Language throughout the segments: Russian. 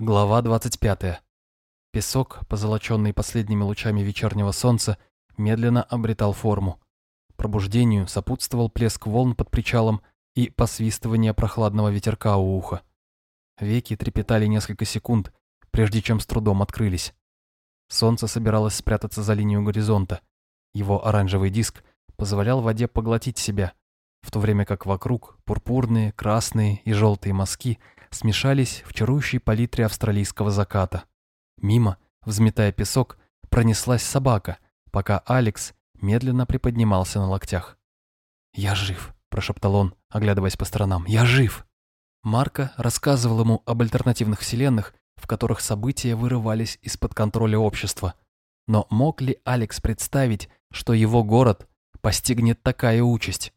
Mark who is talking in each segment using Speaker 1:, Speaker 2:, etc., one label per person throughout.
Speaker 1: Глава 25. Песок, позолоченный последними лучами вечернего солнца, медленно обретал форму. Пробуждению сопутствовал плеск волн под причалом и посвистывание прохладного ветерка у уха. Веки трепетали несколько секунд, прежде чем с трудом открылись. Солнце собиралось спрятаться за линию горизонта. Его оранжевый диск позволял воде поглотить себя, в то время как вокруг пурпурные, красные и желтые мазки – смешались в чарующей палитре австралийского заката. Мимо, взметая песок, пронеслась собака, пока Алекс медленно приподнимался на локтях. «Я жив», – прошептал он, оглядываясь по сторонам. «Я жив!» Марко рассказывал ему об альтернативных вселенных, в которых события вырывались из-под контроля общества. Но мог ли Алекс представить, что его город постигнет такая участь?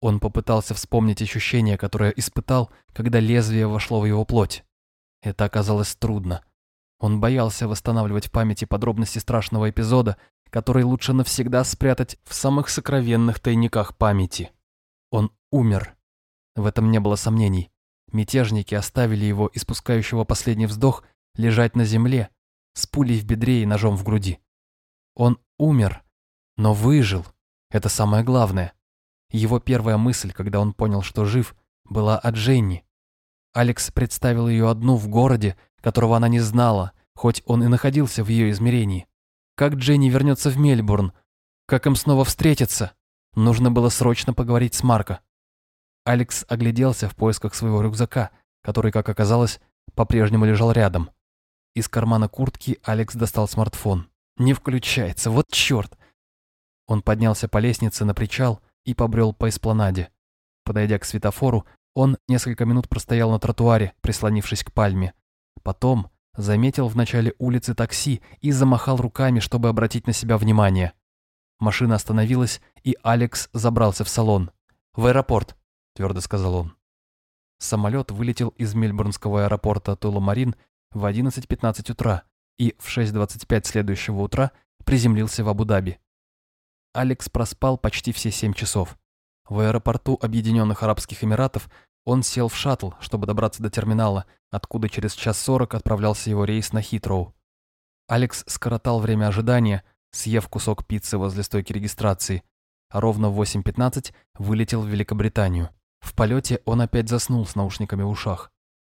Speaker 1: Он попытался вспомнить ощущение, которое испытал, когда лезвие вошло в его плоть. Это оказалось трудно. Он боялся восстанавливать в памяти подробности страшного эпизода, который лучше навсегда спрятать в самых сокровенных тайниках памяти. Он умер. В этом не было сомнений. Мятежники оставили его, испускающего последний вздох, лежать на земле, с пулей в бедре и ножом в груди. Он умер, но выжил. Это самое главное. Его первая мысль, когда он понял, что жив, была о Дженни. Алекс представил ее одну в городе, которого она не знала, хоть он и находился в ее измерении. Как Дженни вернется в Мельбурн? Как им снова встретиться? Нужно было срочно поговорить с Марко. Алекс огляделся в поисках своего рюкзака, который, как оказалось, по-прежнему лежал рядом. Из кармана куртки Алекс достал смартфон. Не включается, вот черт! Он поднялся по лестнице на причал и побрел по эспланаде. Подойдя к светофору, он несколько минут простоял на тротуаре, прислонившись к пальме. Потом заметил в начале улицы такси и замахал руками, чтобы обратить на себя внимание. Машина остановилась, и Алекс забрался в салон. «В аэропорт», — твердо сказал он. Самолет вылетел из мельбурнского аэропорта Тула-Марин в 11.15 утра и в 6.25 следующего утра приземлился в Абу-Даби. Алекс проспал почти все семь часов. В аэропорту Объединенных Арабских Эмиратов он сел в шаттл, чтобы добраться до терминала, откуда через час сорок отправлялся его рейс на Хитроу. Алекс скоротал время ожидания, съев кусок пиццы возле стойки регистрации, а ровно в 8.15 вылетел в Великобританию. В полете он опять заснул с наушниками в ушах,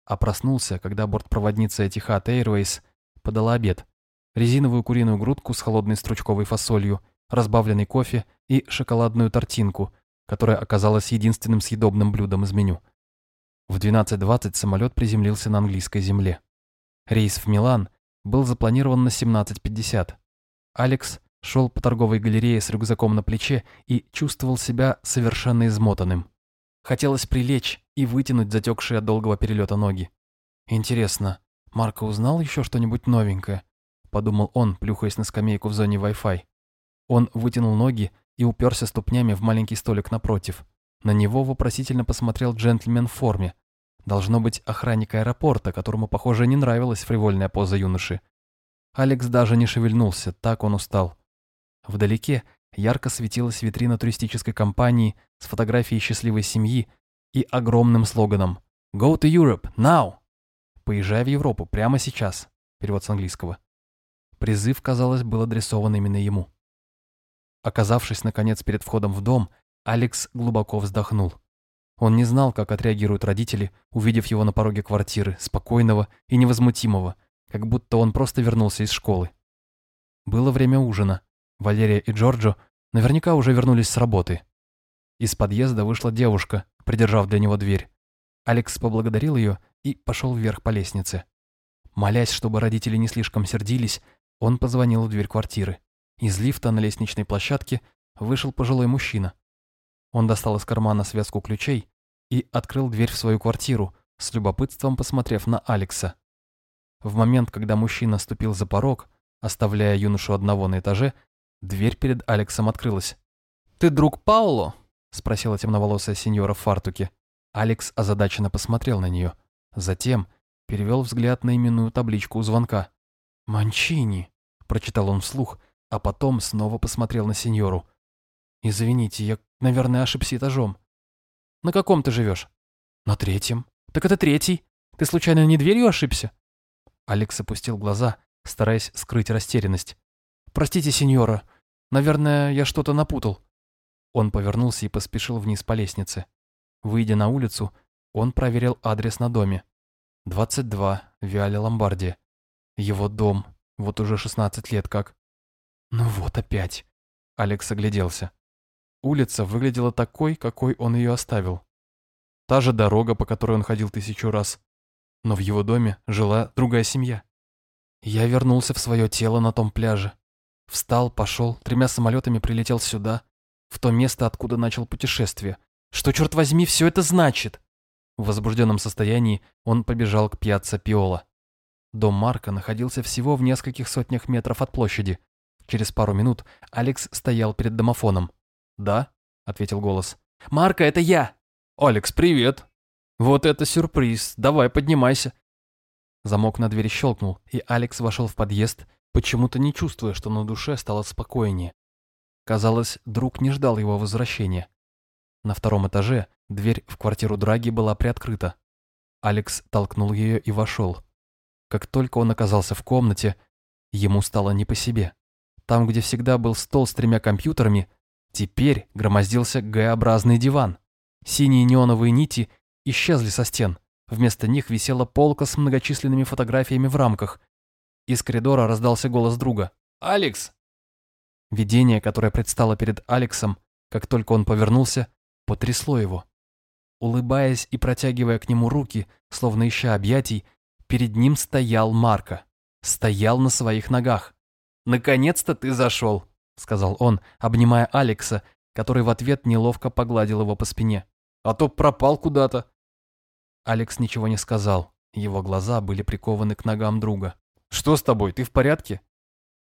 Speaker 1: а проснулся, когда бортпроводница Etihad Airways подала обед. Резиновую куриную грудку с холодной стручковой фасолью – разбавленный кофе и шоколадную тортинку, которая оказалась единственным съедобным блюдом из меню. В 12.20 самолет приземлился на английской земле. Рейс в Милан был запланирован на 17.50. Алекс шел по торговой галерее с рюкзаком на плече и чувствовал себя совершенно измотанным. Хотелось прилечь и вытянуть затекшие от долгого перелета ноги. Интересно, Марко узнал еще что-нибудь новенькое? Подумал он, плюхаясь на скамейку в зоне Wi-Fi. Он вытянул ноги и уперся ступнями в маленький столик напротив. На него вопросительно посмотрел джентльмен в форме. Должно быть охранник аэропорта, которому, похоже, не нравилась фривольная поза юноши. Алекс даже не шевельнулся, так он устал. Вдалеке ярко светилась витрина туристической компании с фотографией счастливой семьи и огромным слоганом «Go to Europe, now!» «Поезжай в Европу прямо сейчас», перевод с английского. Призыв, казалось, был адресован именно ему. Оказавшись, наконец, перед входом в дом, Алекс глубоко вздохнул. Он не знал, как отреагируют родители, увидев его на пороге квартиры, спокойного и невозмутимого, как будто он просто вернулся из школы. Было время ужина. Валерия и Джорджо наверняка уже вернулись с работы. Из подъезда вышла девушка, придержав для него дверь. Алекс поблагодарил ее и пошел вверх по лестнице. Молясь, чтобы родители не слишком сердились, он позвонил в дверь квартиры. Из лифта на лестничной площадке вышел пожилой мужчина. Он достал из кармана связку ключей и открыл дверь в свою квартиру, с любопытством посмотрев на Алекса. В момент, когда мужчина ступил за порог, оставляя юношу одного на этаже, дверь перед Алексом открылась. «Ты друг Пауло?» – спросила темноволосая сеньора в фартуке. Алекс озадаченно посмотрел на нее. Затем перевел взгляд на именную табличку у звонка. «Манчини», – прочитал он вслух – а потом снова посмотрел на сеньору. «Извините, я, наверное, ошибся этажом». «На каком ты живешь?» «На третьем». «Так это третий. Ты случайно не дверью ошибся?» Алекс опустил глаза, стараясь скрыть растерянность. «Простите, сеньора, наверное, я что-то напутал». Он повернулся и поспешил вниз по лестнице. Выйдя на улицу, он проверил адрес на доме. 22, Виале Ломбарди. Его дом, вот уже 16 лет как. Ну вот опять. Алекс огляделся. Улица выглядела такой, какой он ее оставил. Та же дорога, по которой он ходил тысячу раз. Но в его доме жила другая семья. Я вернулся в свое тело на том пляже. Встал, пошел, тремя самолетами прилетел сюда, в то место, откуда начал путешествие. Что, черт возьми, все это значит? В возбужденном состоянии он побежал к пьяцца Пиола. Дом Марка находился всего в нескольких сотнях метров от площади. Через пару минут Алекс стоял перед домофоном. «Да?» — ответил голос. «Марка, это я!» «Алекс, привет!» «Вот это сюрприз! Давай, поднимайся!» Замок на двери щелкнул, и Алекс вошел в подъезд, почему-то не чувствуя, что на душе стало спокойнее. Казалось, друг не ждал его возвращения. На втором этаже дверь в квартиру Драги была приоткрыта. Алекс толкнул ее и вошел. Как только он оказался в комнате, ему стало не по себе. Там, где всегда был стол с тремя компьютерами, теперь громоздился Г-образный диван. Синие неоновые нити исчезли со стен. Вместо них висела полка с многочисленными фотографиями в рамках. Из коридора раздался голос друга. «Алекс!» Видение, которое предстало перед Алексом, как только он повернулся, потрясло его. Улыбаясь и протягивая к нему руки, словно ища объятий, перед ним стоял Марко. Стоял на своих ногах. «Наконец-то ты зашел», — сказал он, обнимая Алекса, который в ответ неловко погладил его по спине. «А то пропал куда-то». Алекс ничего не сказал. Его глаза были прикованы к ногам друга. «Что с тобой? Ты в порядке?»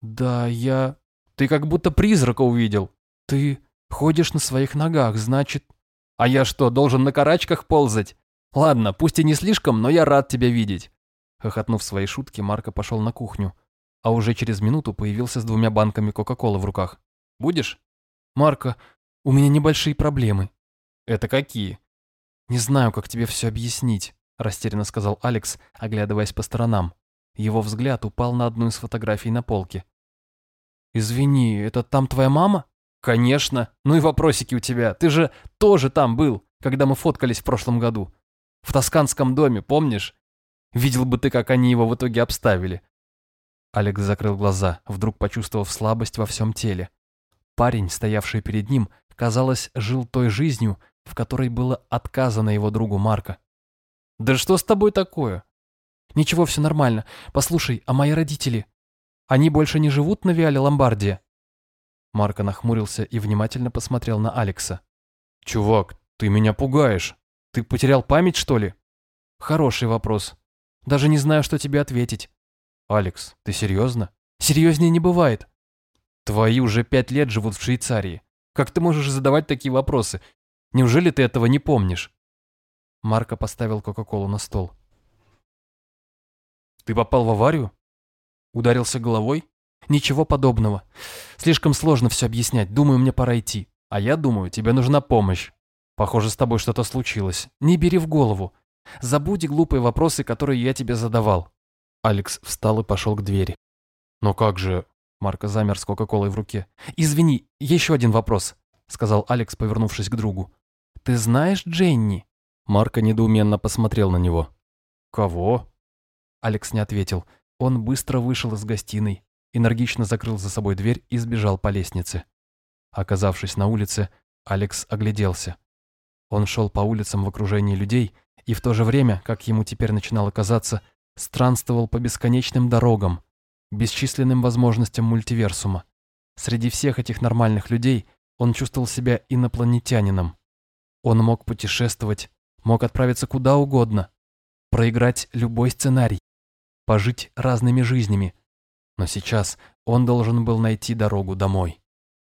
Speaker 1: «Да, я... Ты как будто призрака увидел. Ты ходишь на своих ногах, значит...» «А я что, должен на карачках ползать? Ладно, пусть и не слишком, но я рад тебя видеть». Хохотнув своей шутки, Марко пошел на кухню а уже через минуту появился с двумя банками Кока-Колы в руках. «Будешь?» «Марко, у меня небольшие проблемы». «Это какие?» «Не знаю, как тебе все объяснить», – растерянно сказал Алекс, оглядываясь по сторонам. Его взгляд упал на одну из фотографий на полке. «Извини, это там твоя мама?» «Конечно. Ну и вопросики у тебя. Ты же тоже там был, когда мы фоткались в прошлом году. В тосканском доме, помнишь? Видел бы ты, как они его в итоге обставили. Алекс закрыл глаза, вдруг почувствовав слабость во всем теле. Парень, стоявший перед ним, казалось, жил той жизнью, в которой было отказано его другу Марка. «Да что с тобой такое?» «Ничего, все нормально. Послушай, а мои родители? Они больше не живут на Виале Ломбардия?» Марко нахмурился и внимательно посмотрел на Алекса. «Чувак, ты меня пугаешь. Ты потерял память, что ли?» «Хороший вопрос. Даже не знаю, что тебе ответить. «Алекс, ты серьезно?» «Серьезнее не бывает». «Твои уже пять лет живут в Швейцарии. Как ты можешь задавать такие вопросы? Неужели ты этого не помнишь?» Марко поставил Кока-Колу на стол. «Ты попал в аварию? Ударился головой?» «Ничего подобного. Слишком сложно все объяснять. Думаю, мне пора идти. А я думаю, тебе нужна помощь. Похоже, с тобой что-то случилось. Не бери в голову. Забудь глупые вопросы, которые я тебе задавал. Алекс встал и пошел к двери. «Но как же...» Марко замер с Кока-Колой в руке. «Извини, еще один вопрос», — сказал Алекс, повернувшись к другу. «Ты знаешь Дженни?» Марко недоуменно посмотрел на него. «Кого?» Алекс не ответил. Он быстро вышел из гостиной, энергично закрыл за собой дверь и сбежал по лестнице. Оказавшись на улице, Алекс огляделся. Он шел по улицам в окружении людей, и в то же время, как ему теперь начинало казаться, странствовал по бесконечным дорогам, бесчисленным возможностям мультиверсума. Среди всех этих нормальных людей он чувствовал себя инопланетянином. Он мог путешествовать, мог отправиться куда угодно, проиграть любой сценарий, пожить разными жизнями. Но сейчас он должен был найти дорогу домой.